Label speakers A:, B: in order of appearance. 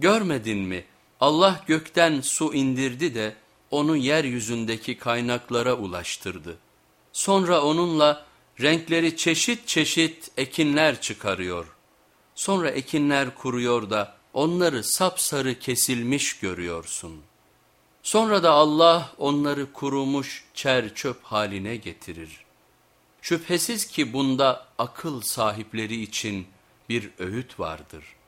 A: Görmedin mi Allah gökten su indirdi de onu yeryüzündeki kaynaklara ulaştırdı. Sonra onunla renkleri çeşit çeşit ekinler çıkarıyor. Sonra ekinler kuruyor da onları sapsarı kesilmiş görüyorsun. Sonra da Allah onları kurumuş çer çöp haline getirir. Şüphesiz ki bunda akıl sahipleri için bir öğüt vardır.''